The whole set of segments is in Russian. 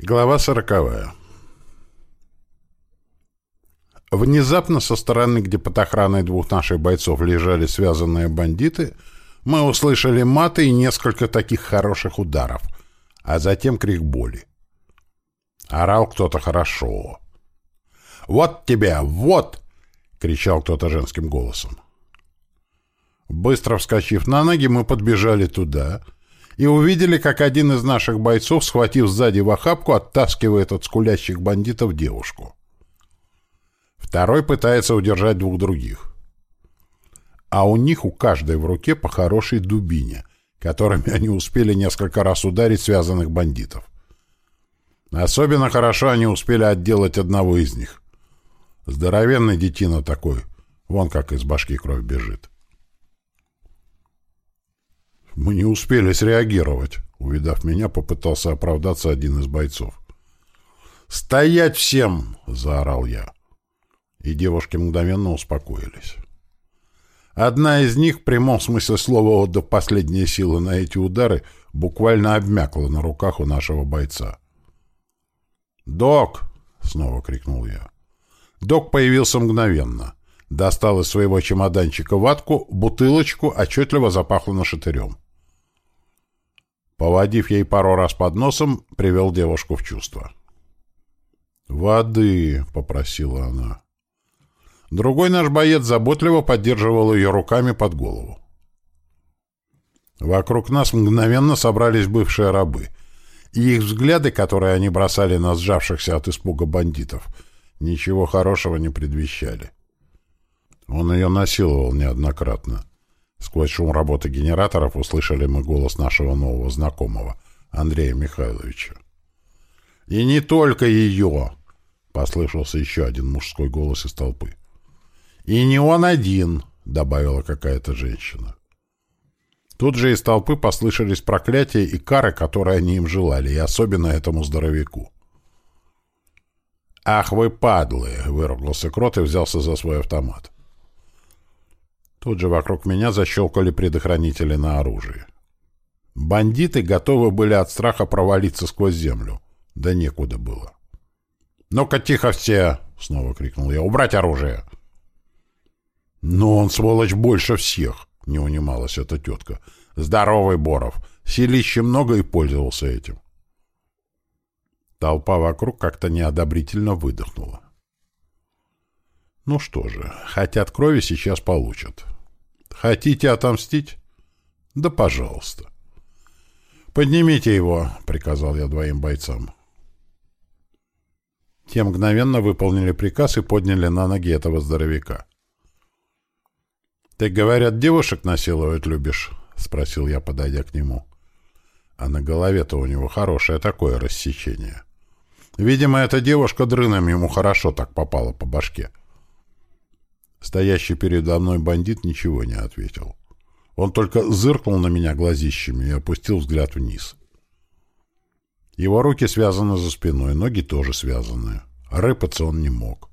Глава сороковая. Внезапно со стороны, где под охраной двух наших бойцов лежали связанные бандиты, мы услышали маты и несколько таких хороших ударов, а затем крик боли. Орал кто-то хорошо. «Вот тебе! Вот!» — кричал кто-то женским голосом. Быстро вскочив на ноги, мы подбежали туда — и увидели, как один из наших бойцов, схватив сзади в охапку, оттаскивает от скулящих бандитов девушку. Второй пытается удержать двух других. А у них у каждой в руке по хорошей дубине, которыми они успели несколько раз ударить связанных бандитов. Особенно хорошо они успели отделать одного из них. Здоровенный детина такой, вон как из башки кровь бежит. Мы не успели среагировать. Увидав меня, попытался оправдаться один из бойцов. «Стоять всем!» — заорал я. И девушки мгновенно успокоились. Одна из них, в прямом смысле слова отдав последние силы на эти удары, буквально обмякла на руках у нашего бойца. «Док!» — снова крикнул я. Док появился мгновенно. Достал из своего чемоданчика ватку, бутылочку, отчетливо запахло нашатырем. Поводив ей пару раз под носом, привел девушку в чувство. «Воды!» — попросила она. Другой наш боец заботливо поддерживал ее руками под голову. Вокруг нас мгновенно собрались бывшие рабы, и их взгляды, которые они бросали на сжавшихся от испуга бандитов, ничего хорошего не предвещали. Он ее насиловал неоднократно. Сквозь шум работы генераторов услышали мы голос нашего нового знакомого, Андрея Михайловича. «И не только ее!» — послышался еще один мужской голос из толпы. «И не он один!» — добавила какая-то женщина. Тут же из толпы послышались проклятия и кары, которые они им желали, и особенно этому здоровяку. «Ах вы падлы!» — выругался Крот и взялся за свой автомат. Тут же вокруг меня защелкали предохранители на оружие. Бандиты готовы были от страха провалиться сквозь землю. Да некуда было. «Ну-ка, тихо все!» — снова крикнул я. «Убрать оружие!» «Но он, сволочь, больше всех!» — не унималась эта тетка. «Здоровый Боров! Селище много и пользовался этим!» Толпа вокруг как-то неодобрительно выдохнула. Ну что же, хотят крови, сейчас получат. Хотите отомстить? Да пожалуйста. «Поднимите его», — приказал я двоим бойцам. Те мгновенно выполнили приказ и подняли на ноги этого здоровяка. «Ты, говорят, девушек насиловать любишь?» — спросил я, подойдя к нему. А на голове-то у него хорошее такое рассечение. Видимо, эта девушка дрыном ему хорошо так попала по башке. Стоящий передо мной бандит ничего не ответил. Он только зыркнул на меня глазищами и опустил взгляд вниз. Его руки связаны за спиной, ноги тоже связаны. Рыпаться он не мог.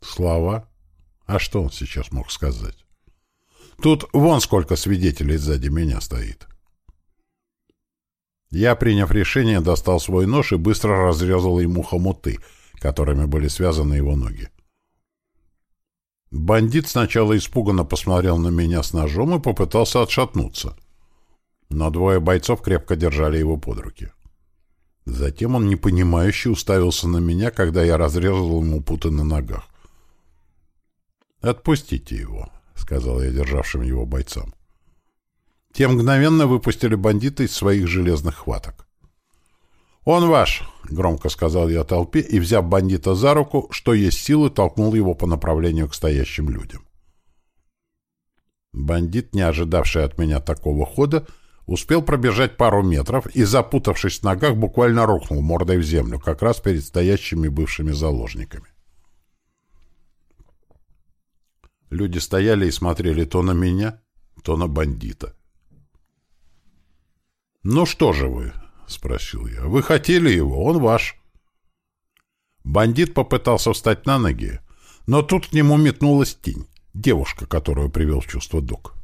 Слова? А что он сейчас мог сказать? Тут вон сколько свидетелей сзади меня стоит. Я, приняв решение, достал свой нож и быстро разрезал ему хомуты, которыми были связаны его ноги. Бандит сначала испуганно посмотрел на меня с ножом и попытался отшатнуться. Но двое бойцов крепко держали его под руки. Затем он непонимающе уставился на меня, когда я разрезал ему путы на ногах. «Отпустите его», — сказал я державшим его бойцам. Те мгновенно выпустили бандита из своих железных хваток. «Он ваш!» — громко сказал я толпе и, взяв бандита за руку, что есть силы, толкнул его по направлению к стоящим людям. Бандит, не ожидавший от меня такого хода, успел пробежать пару метров и, запутавшись в ногах, буквально рухнул мордой в землю, как раз перед стоящими бывшими заложниками. Люди стояли и смотрели то на меня, то на бандита. «Ну что же вы?» — спросил я. «Вы хотели его, он ваш». Бандит попытался встать на ноги, но тут к нему метнулась тень, девушка, которую привел в чувство док.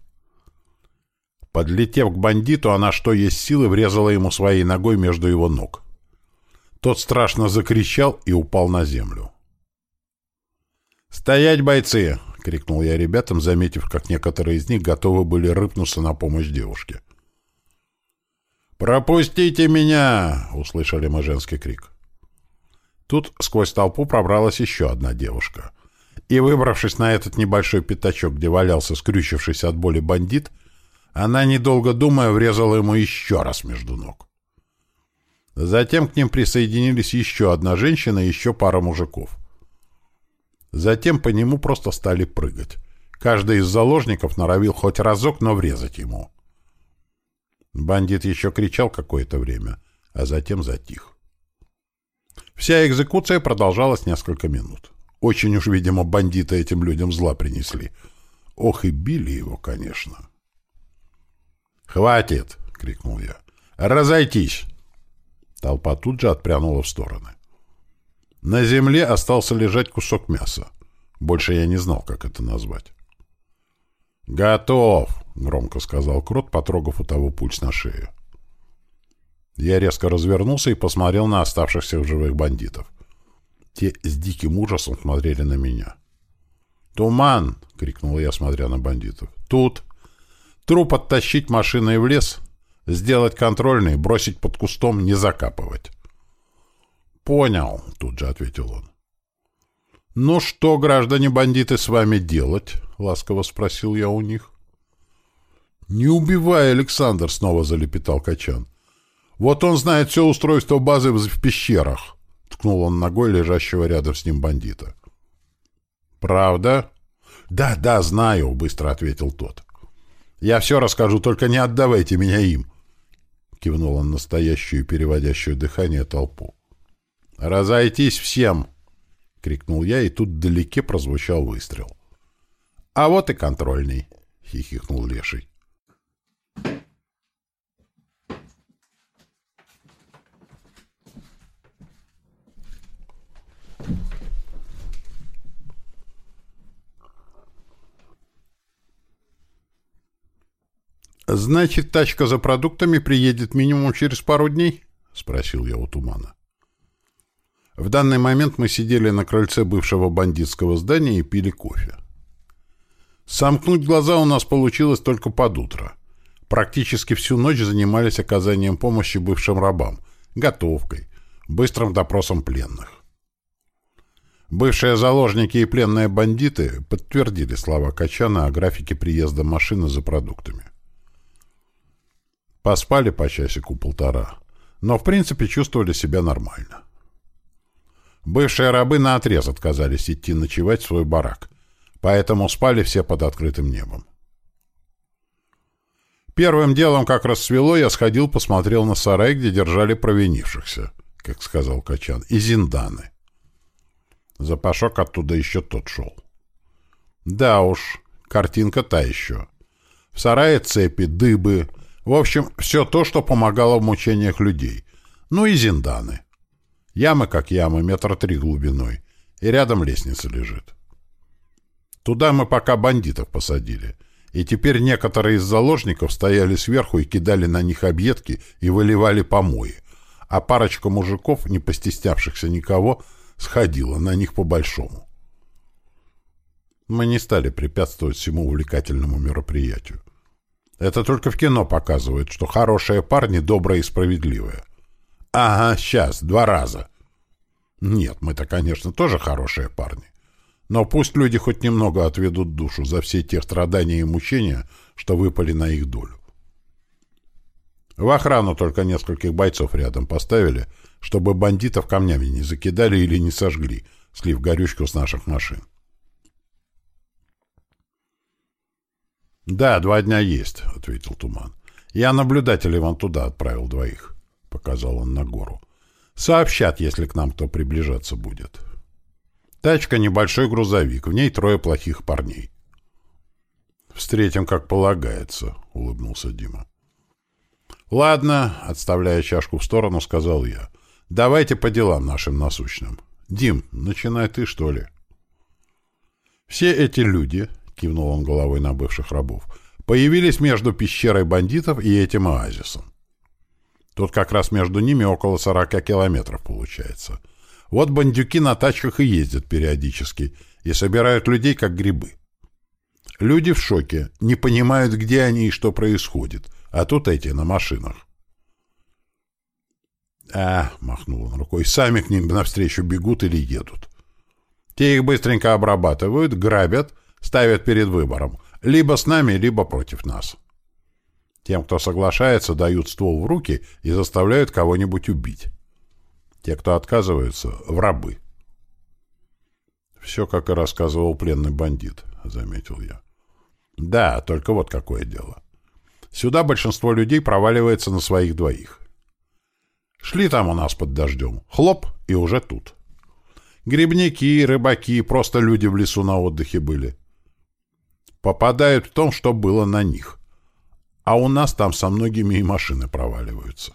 Подлетев к бандиту, она что есть силы врезала ему своей ногой между его ног. Тот страшно закричал и упал на землю. «Стоять, бойцы!» — крикнул я ребятам, заметив, как некоторые из них готовы были рыпнуться на помощь девушке. «Пропустите меня!» — услышали мы женский крик. Тут сквозь толпу пробралась еще одна девушка. И, выбравшись на этот небольшой пятачок, где валялся скрючившийся от боли бандит, она, недолго думая, врезала ему еще раз между ног. Затем к ним присоединились еще одна женщина и еще пара мужиков. Затем по нему просто стали прыгать. Каждый из заложников норовил хоть разок, но врезать ему. Бандит еще кричал какое-то время, а затем затих. Вся экзекуция продолжалась несколько минут. Очень уж, видимо, бандиты этим людям зла принесли. Ох, и били его, конечно. «Хватит!» — крикнул я. «Разойтись!» Толпа тут же отпрянула в стороны. На земле остался лежать кусок мяса. Больше я не знал, как это назвать. «Готов!» — громко сказал Крот, потрогав у того пульс на шею. Я резко развернулся и посмотрел на оставшихся в живых бандитов. Те с диким ужасом смотрели на меня. «Туман!» — крикнул я, смотря на бандитов. «Тут! Труп оттащить машиной в лес, сделать контрольный, бросить под кустом, не закапывать». «Понял», — тут же ответил он. «Ну что, граждане-бандиты, с вами делать?» — ласково спросил я у них. «Не убивай, Александр!» — снова залепетал Качан. «Вот он знает все устройство базы в пещерах!» — ткнул он ногой лежащего рядом с ним бандита. «Правда?» «Да, да, знаю», — быстро ответил тот. «Я все расскажу, только не отдавайте меня им!» — кивнул он настоящую переводящую дыхание толпу. «Разойтись всем!» — крикнул я, и тут вдалеке прозвучал выстрел. «А вот и контрольный!» — хихикнул Леший. «Значит, тачка за продуктами приедет минимум через пару дней?» — спросил я у Тумана. В данный момент мы сидели на крыльце бывшего бандитского здания и пили кофе. Сомкнуть глаза у нас получилось только под утро. Практически всю ночь занимались оказанием помощи бывшим рабам, готовкой, быстрым допросом пленных. Бывшие заложники и пленные бандиты подтвердили слова Качана о графике приезда машины за продуктами. Поспали по часику-полтора, но в принципе чувствовали себя нормально. Бывшие рабы наотрез отказались идти ночевать в свой барак, поэтому спали все под открытым небом. Первым делом, как рассвело, я сходил, посмотрел на сарай, где держали провинившихся, как сказал Качан, и зинданы. Запашок оттуда еще тот шел. Да уж, картинка та еще. В сарае цепи, дыбы, в общем, все то, что помогало в мучениях людей. Ну и зинданы. Ямы как ямы, метр три глубиной. И рядом лестница лежит. Туда мы пока бандитов посадили. И теперь некоторые из заложников стояли сверху и кидали на них объедки и выливали помои. А парочка мужиков, не постеснявшихся никого, сходила на них по-большому. Мы не стали препятствовать всему увлекательному мероприятию. Это только в кино показывают, что хорошие парни добрые и справедливые. Ага, сейчас, два раза. Нет, мы-то, конечно, тоже хорошие парни. Но пусть люди хоть немного отведут душу за все те страдания и мучения, что выпали на их долю. В охрану только нескольких бойцов рядом поставили, чтобы бандитов камнями не закидали или не сожгли, слив горючку с наших машин. «Да, два дня есть», — ответил Туман. «Я наблюдателей вон туда отправил двоих», — показал он на гору. «Сообщат, если к нам кто приближаться будет». Тачка — небольшой грузовик, в ней трое плохих парней. «Встретим, как полагается», — улыбнулся Дима. «Ладно», — отставляя чашку в сторону, сказал я. «Давайте по делам нашим насущным. Дим, начинай ты, что ли?» Все эти люди, — кивнул он головой на бывших рабов, — появились между пещерой бандитов и этим оазисом. Тут как раз между ними около 40 километров получается. Вот бандюки на тачках и ездят периодически и собирают людей как грибы. Люди в шоке, не понимают, где они и что происходит, а тут эти на машинах. «А», — махнул он рукой, — «сами к ним навстречу бегут или едут. Те их быстренько обрабатывают, грабят, ставят перед выбором. Либо с нами, либо против нас. Тем, кто соглашается, дают ствол в руки и заставляют кого-нибудь убить. Те, кто отказываются, — в рабы». «Все, как и рассказывал пленный бандит», — заметил я. «Да, только вот какое дело. Сюда большинство людей проваливается на своих двоих. Шли там у нас под дождем. Хлоп, и уже тут. Грибники, рыбаки, просто люди в лесу на отдыхе были. Попадают в том, что было на них. А у нас там со многими и машины проваливаются.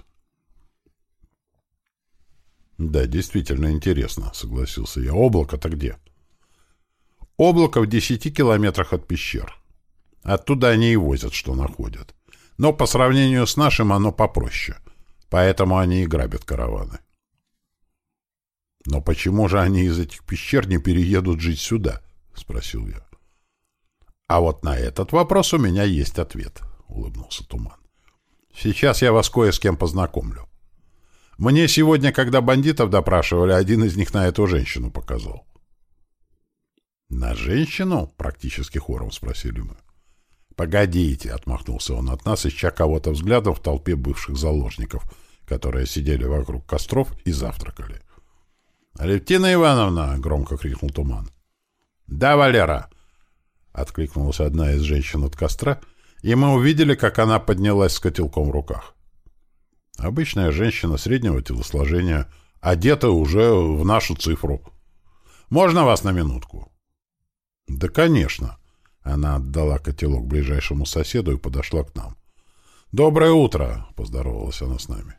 Да, действительно интересно, согласился я. Облако-то где? Облако в десяти километрах от пещер. Оттуда они и возят, что находят. Но по сравнению с нашим оно попроще — Поэтому они и грабят караваны. «Но почему же они из этих пещер не переедут жить сюда?» — спросил я. «А вот на этот вопрос у меня есть ответ», — улыбнулся Туман. «Сейчас я вас кое с кем познакомлю. Мне сегодня, когда бандитов допрашивали, один из них на эту женщину показал». «На женщину?» — практически хором спросили мы. «Погодите», — отмахнулся он от нас, ища кого-то взглядом в толпе бывших заложников, которые сидели вокруг костров и завтракали. «Алевтина Ивановна!» — громко крикнул Туман. «Да, Валера!» — откликнулась одна из женщин от костра, и мы увидели, как она поднялась с котелком в руках. Обычная женщина среднего телосложения, одета уже в нашу цифру. «Можно вас на минутку?» «Да, конечно!» Она отдала котелок ближайшему соседу и подошла к нам. «Доброе утро!» — поздоровалась она с нами.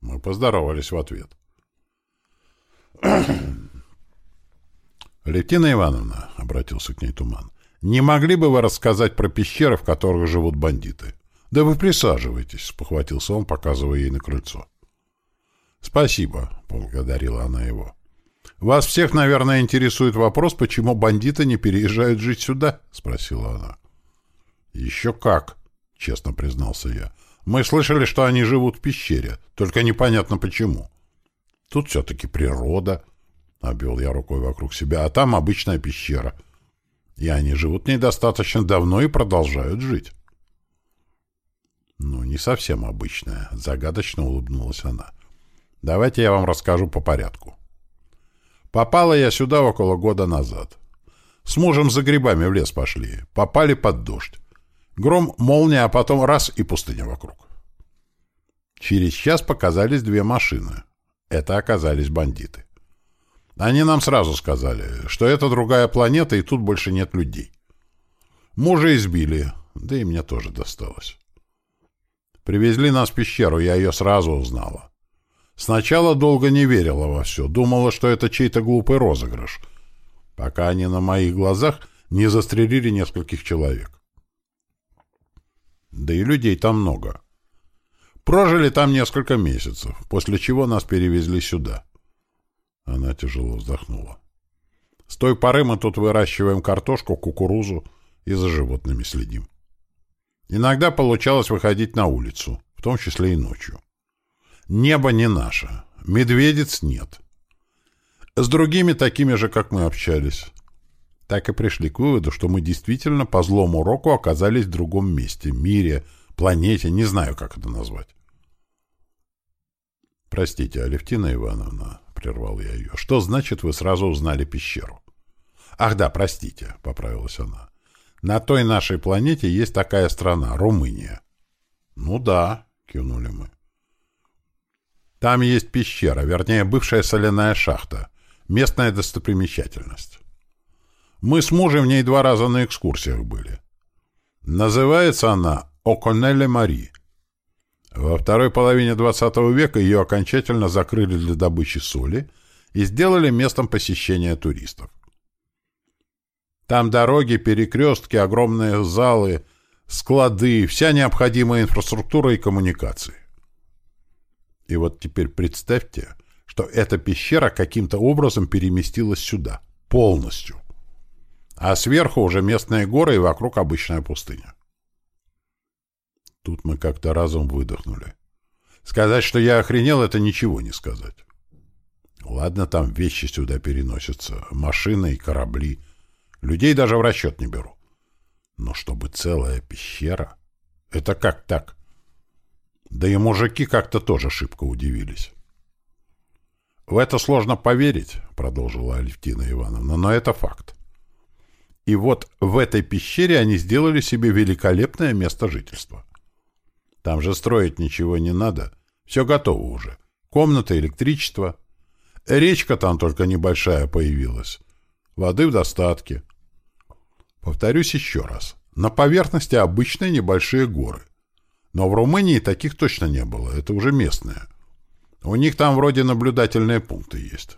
Мы поздоровались в ответ. «Левтина Ивановна», — обратился к ней Туман, — «не могли бы вы рассказать про пещеры, в которых живут бандиты?» «Да вы присаживайтесь», — похватился он, показывая ей на крыльцо. «Спасибо», — поблагодарила она его. «Вас всех, наверное, интересует вопрос, почему бандиты не переезжают жить сюда?» — спросила она. «Еще как», — честно признался я. «Мы слышали, что они живут в пещере, только непонятно почему. Тут все-таки природа», — обвел я рукой вокруг себя, «а там обычная пещера. И они живут в ней достаточно давно и продолжают жить». «Ну, не совсем обычная», — загадочно улыбнулась она. «Давайте я вам расскажу по порядку». Попала я сюда около года назад. С мужем за грибами в лес пошли. Попали под дождь. Гром, молния, а потом раз и пустыня вокруг. Через час показались две машины. Это оказались бандиты. Они нам сразу сказали, что это другая планета, и тут больше нет людей. Мужа избили, да и мне тоже досталось. Привезли нас в пещеру, я ее сразу узнала. Сначала долго не верила во все, думала, что это чей-то глупый розыгрыш, пока они на моих глазах не застрелили нескольких человек. Да и людей там много. Прожили там несколько месяцев, после чего нас перевезли сюда. Она тяжело вздохнула. С той поры мы тут выращиваем картошку, кукурузу и за животными следим. Иногда получалось выходить на улицу, в том числе и ночью. Небо не наше. Медведец нет. С другими такими же, как мы общались. Так и пришли к выводу, что мы действительно по злому уроку оказались в другом месте, мире, планете, не знаю, как это назвать. «Простите, Алевтина Ивановна», — прервал я ее, — «что значит вы сразу узнали пещеру?» «Ах да, простите», — поправилась она. «На той нашей планете есть такая страна, Румыния». «Ну да», — кивнули мы. Там есть пещера, вернее, бывшая соляная шахта. Местная достопримечательность. Мы с мужем в ней два раза на экскурсиях были. Называется она Оконелле Мари. Во второй половине XX века ее окончательно закрыли для добычи соли и сделали местом посещения туристов. Там дороги, перекрестки, огромные залы, склады, вся необходимая инфраструктура и коммуникации. И вот теперь представьте, что эта пещера каким-то образом переместилась сюда, полностью. А сверху уже местные горы и вокруг обычная пустыня. Тут мы как-то разом выдохнули. Сказать, что я охренел, это ничего не сказать. Ладно, там вещи сюда переносятся, машины и корабли. Людей даже в расчет не беру. Но чтобы целая пещера... Это как так? Да и мужики как-то тоже шибко удивились. «В это сложно поверить», — продолжила Алевтина Ивановна, — «но это факт. И вот в этой пещере они сделали себе великолепное место жительства. Там же строить ничего не надо, все готово уже. Комната, электричество. Речка там только небольшая появилась. Воды в достатке. Повторюсь еще раз. На поверхности обычные небольшие горы. Но в Румынии таких точно не было, это уже местные. У них там вроде наблюдательные пункты есть.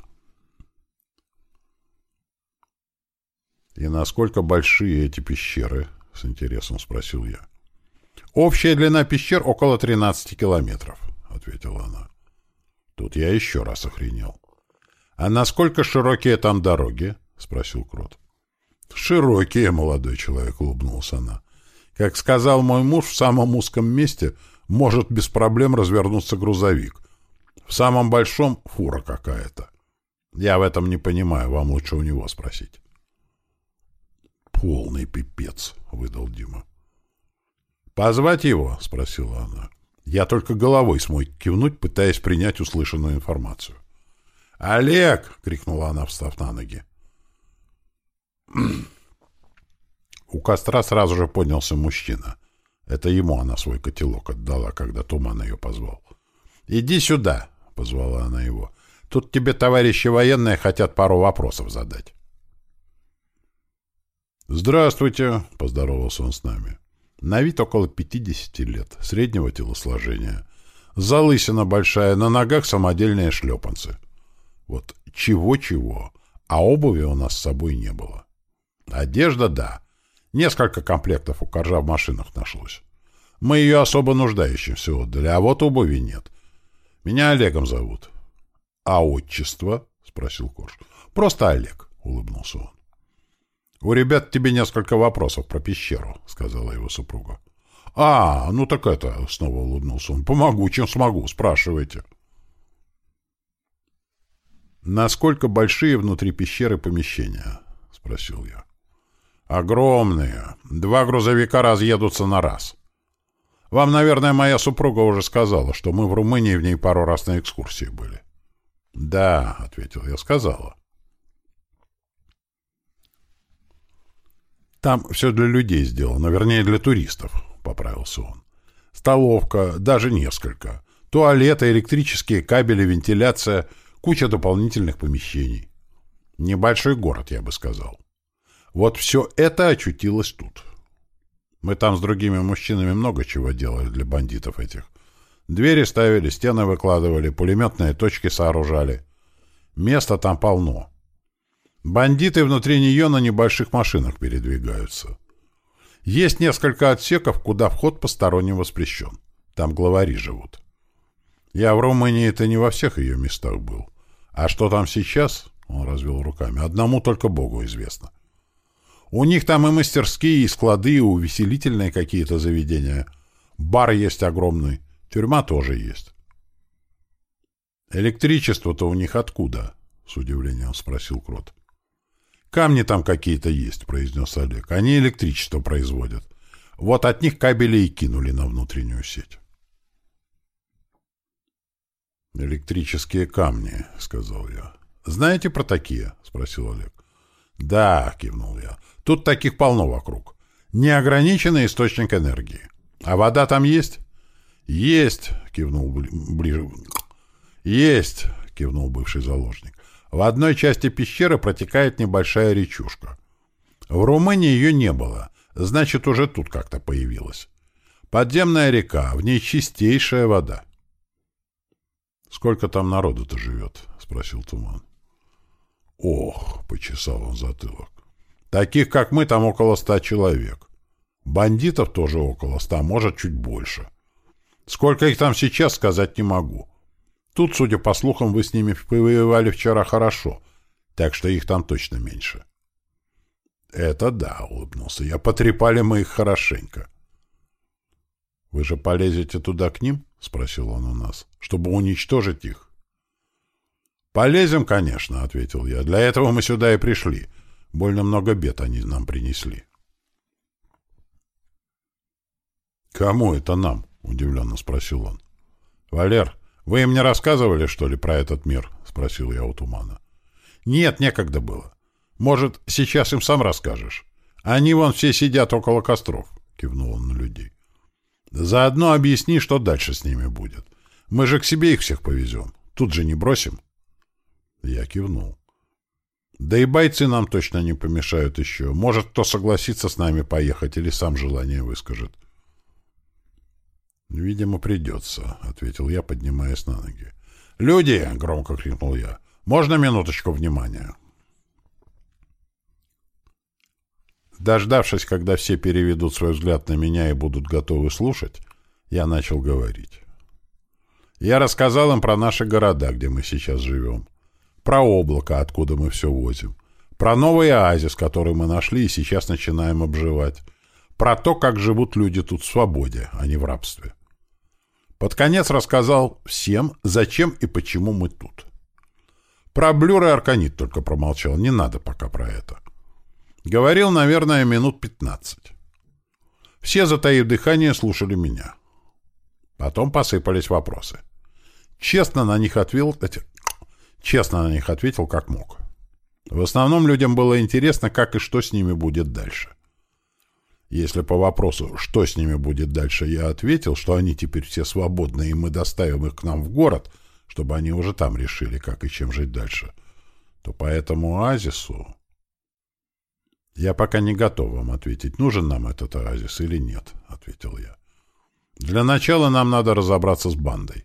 «И насколько большие эти пещеры?» — с интересом спросил я. «Общая длина пещер около 13 километров», — ответила она. Тут я еще раз охренел. «А насколько широкие там дороги?» — спросил Крот. «Широкие, молодой человек», — улыбнулся она. «Как сказал мой муж, в самом узком месте может без проблем развернуться грузовик. В самом большом — фура какая-то. Я в этом не понимаю, вам лучше у него спросить». «Полный пипец», — выдал Дима. «Позвать его?» — спросила она. Я только головой смой кивнуть, пытаясь принять услышанную информацию. «Олег!» — крикнула она, встав на ноги. У костра сразу же поднялся мужчина. Это ему она свой котелок отдала, когда Туман ее позвал. «Иди сюда!» — позвала она его. «Тут тебе товарищи военные хотят пару вопросов задать». «Здравствуйте!» — поздоровался он с нами. На вид около 50 лет, среднего телосложения. Залысина большая, на ногах самодельные шлепанцы. Вот чего-чего, а обуви у нас с собой не было. Одежда — да. Несколько комплектов у коржа в машинах нашлось. Мы ее особо нуждающимся отдали, а вот обуви нет. Меня Олегом зовут. — А отчество? — спросил Корж. — Просто Олег, — улыбнулся он. — У ребят тебе несколько вопросов про пещеру, — сказала его супруга. — А, ну так это, — снова улыбнулся он. — Помогу, чем смогу, спрашивайте. — Насколько большие внутри пещеры помещения? — спросил я. Огромные. Два грузовика разъедутся на раз. Вам, наверное, моя супруга уже сказала, что мы в Румынии в ней пару раз на экскурсии были. Да, ответил я, сказала. Там все для людей сделано, вернее, для туристов, поправился он. Столовка, даже несколько. Туалеты, электрические кабели, вентиляция, куча дополнительных помещений. Небольшой город, я бы сказал. Вот все это очутилось тут. Мы там с другими мужчинами много чего делали для бандитов этих. Двери ставили, стены выкладывали, пулеметные точки сооружали. Места там полно. Бандиты внутри нее на небольших машинах передвигаются. Есть несколько отсеков, куда вход посторонним воспрещен. Там главари живут. Я в Румынии это не во всех ее местах был. А что там сейчас, он развел руками, одному только Богу известно. У них там и мастерские, и склады, и увеселительные какие-то заведения. Бар есть огромный. Тюрьма тоже есть. «Электричество-то у них откуда?» — с удивлением спросил Крот. «Камни там какие-то есть», — произнес Олег. «Они электричество производят. Вот от них кабели и кинули на внутреннюю сеть». «Электрические камни», — сказал я. «Знаете про такие?» — спросил Олег. «Да», — кивнул я. Тут таких полно вокруг. Неограниченный источник энергии. А вода там есть? Есть, кивнул ближе. Есть, кивнул бывший заложник. В одной части пещеры протекает небольшая речушка. В Румынии ее не было, значит, уже тут как-то появилась. Подземная река, в ней чистейшая вода. — Сколько там народу-то живет? — спросил Туман. — Ох, — почесал он затылок. Таких, как мы, там около ста человек. Бандитов тоже около ста, может, чуть больше. Сколько их там сейчас, сказать не могу. Тут, судя по слухам, вы с ними повоевали вчера хорошо, так что их там точно меньше. Это да, улыбнулся я. Потрепали мы их хорошенько. Вы же полезете туда к ним? Спросил он у нас. Чтобы уничтожить их? Полезем, конечно, ответил я. Для этого мы сюда и пришли. Больно много бед они нам принесли. «Кому это нам?» — удивленно спросил он. «Валер, вы им не рассказывали, что ли, про этот мир?» — спросил я у Тумана. «Нет, некогда было. Может, сейчас им сам расскажешь? Они вон все сидят около костров», — кивнул он на людей. «Заодно объясни, что дальше с ними будет. Мы же к себе их всех повезем. Тут же не бросим». Я кивнул. «Да и бойцы нам точно не помешают еще. Может, кто согласится с нами поехать или сам желание выскажет». «Видимо, придется», — ответил я, поднимаясь на ноги. «Люди!» — громко крикнул я. «Можно минуточку внимания?» Дождавшись, когда все переведут свой взгляд на меня и будут готовы слушать, я начал говорить. Я рассказал им про наши города, где мы сейчас живем, про облако, откуда мы все возим, про новый оазис, который мы нашли и сейчас начинаем обживать, про то, как живут люди тут в свободе, а не в рабстве. Под конец рассказал всем, зачем и почему мы тут. Про Блюр и Арканит только промолчал, не надо пока про это. Говорил, наверное, минут пятнадцать. Все, затаив дыхание, слушали меня. Потом посыпались вопросы. Честно на них ответил, честно на них ответил, как мог. В основном людям было интересно, как и что с ними будет дальше. Если по вопросу, что с ними будет дальше, я ответил, что они теперь все свободны, и мы доставим их к нам в город, чтобы они уже там решили, как и чем жить дальше, то по этому оазису... «Я пока не готов вам ответить, нужен нам этот оазис или нет», — ответил я. «Для начала нам надо разобраться с бандой.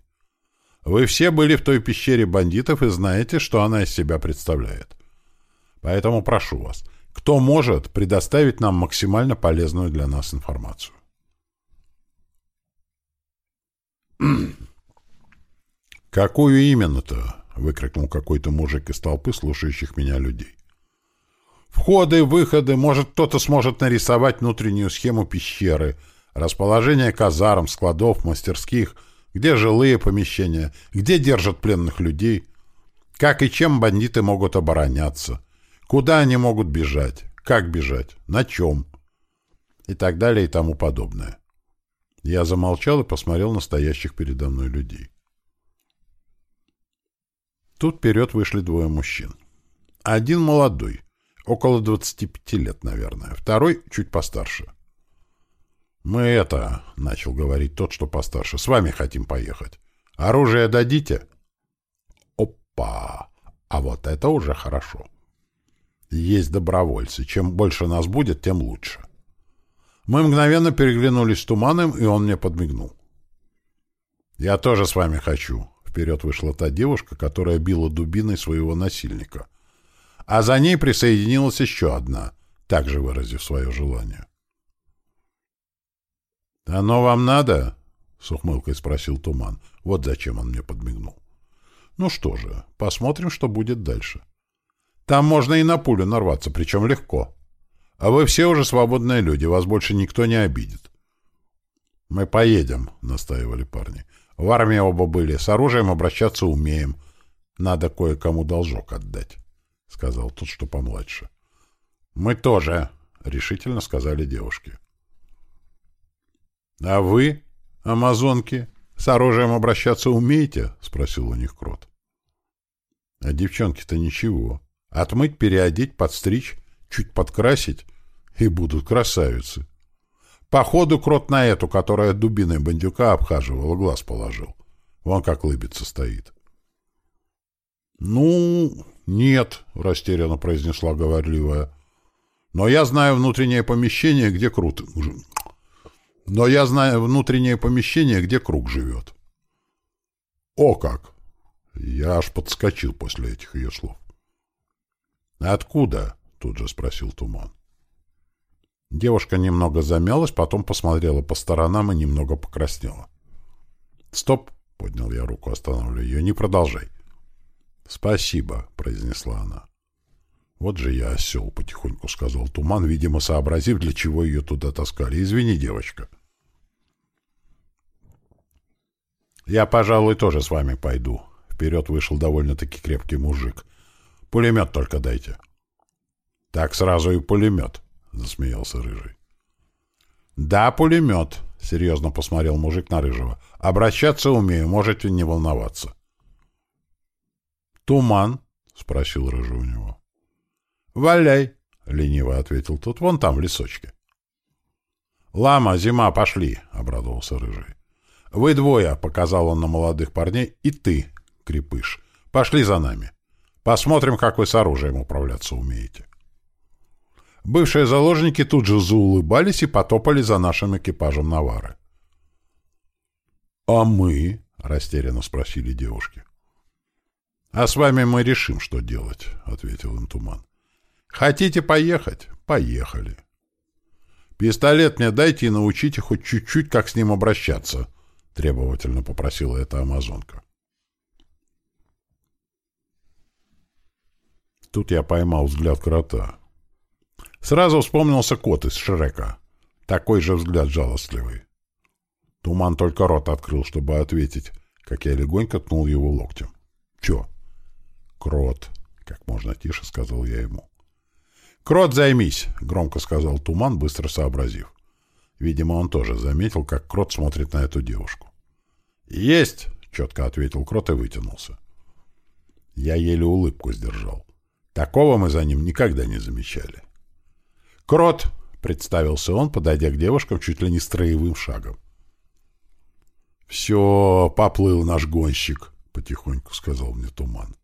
Вы все были в той пещере бандитов и знаете, что она из себя представляет. Поэтому прошу вас, кто может предоставить нам максимально полезную для нас информацию. «Какую именно-то?» — выкрикнул какой-то мужик из толпы слушающих меня людей. «Входы, выходы, может, кто-то сможет нарисовать внутреннюю схему пещеры, расположение казарм, складов, мастерских, где жилые помещения, где держат пленных людей, как и чем бандиты могут обороняться, Куда они могут бежать? Как бежать? На чем? И так далее и тому подобное. Я замолчал и посмотрел на стоящих передо мной людей. Тут вперед вышли двое мужчин. Один молодой, около 25 лет, наверное. Второй чуть постарше. «Мы это...» — начал говорить тот, что постарше. «С вами хотим поехать. Оружие дадите?» «Опа! А вот это уже хорошо!» Есть добровольцы. Чем больше нас будет, тем лучше. Мы мгновенно переглянулись с Туманом, и он мне подмигнул. «Я тоже с вами хочу», — вперед вышла та девушка, которая била дубиной своего насильника. А за ней присоединилась еще одна, также выразив свое желание. «Оно вам надо?» — с ухмылкой спросил Туман. Вот зачем он мне подмигнул. «Ну что же, посмотрим, что будет дальше». Там можно и на пулю нарваться, причем легко. А вы все уже свободные люди, вас больше никто не обидит. — Мы поедем, — настаивали парни. — В армии оба были, с оружием обращаться умеем. Надо кое-кому должок отдать, — сказал тот, что помладше. — Мы тоже, — решительно сказали девушки. — А вы, амазонки, с оружием обращаться умеете? — спросил у них Крот. — А девчонки-то ничего. Отмыть, переодеть, подстричь, чуть подкрасить, и будут красавицы. Походу, крот на эту, которая дубиной бандюка обхаживала, глаз положил. Вон как лыбится стоит. — Ну, нет, — растерянно произнесла говорливая. — Но я знаю внутреннее помещение, где крут... Но я знаю внутреннее помещение, где круг живет. — О как! Я аж подскочил после этих ее слов. «Откуда?» — тут же спросил Туман. Девушка немного замялась, потом посмотрела по сторонам и немного покраснела. «Стоп!» — поднял я руку, останавливая ее, — не продолжай. — Спасибо, — произнесла она. — Вот же я осел, — потихоньку сказал Туман, видимо, сообразив, для чего ее туда таскали. — Извини, девочка. — Я, пожалуй, тоже с вами пойду. Вперед вышел довольно-таки крепкий мужик. — Пулемет только дайте. — Так сразу и пулемет, — засмеялся Рыжий. — Да, пулемет, — серьезно посмотрел мужик на Рыжего. — Обращаться умею, можете не волноваться. — Туман? — спросил Рыжий у него. — Валяй, — лениво ответил тот, — вон там, в лесочке. — Лама, зима, пошли, — обрадовался Рыжий. — Вы двое, — показал он на молодых парней, — и ты, крепыш. Пошли за нами. Посмотрим, как вы с оружием управляться умеете. Бывшие заложники тут же заулыбались и потопали за нашим экипажем Навары. — А мы? — растерянно спросили девушки. — А с вами мы решим, что делать, — ответил им Туман. — Хотите поехать? Поехали. Пистолет мне дайте и научите хоть чуть-чуть, как с ним обращаться, — требовательно попросила эта амазонка. Тут я поймал взгляд крота. Сразу вспомнился кот из Шрека. Такой же взгляд жалостливый. Туман только рот открыл, чтобы ответить, как я легонько ткнул его локтем. «Чё?» «Крот», — как можно тише сказал я ему. «Крот, займись!» — громко сказал Туман, быстро сообразив. Видимо, он тоже заметил, как Крот смотрит на эту девушку. «Есть!» — четко ответил Крот и вытянулся. Я еле улыбку сдержал. Такого мы за ним никогда не замечали. «Крот!» — представился он, подойдя к девушкам чуть ли не строевым шагом. «Все, поплыл наш гонщик», — потихоньку сказал мне Туман.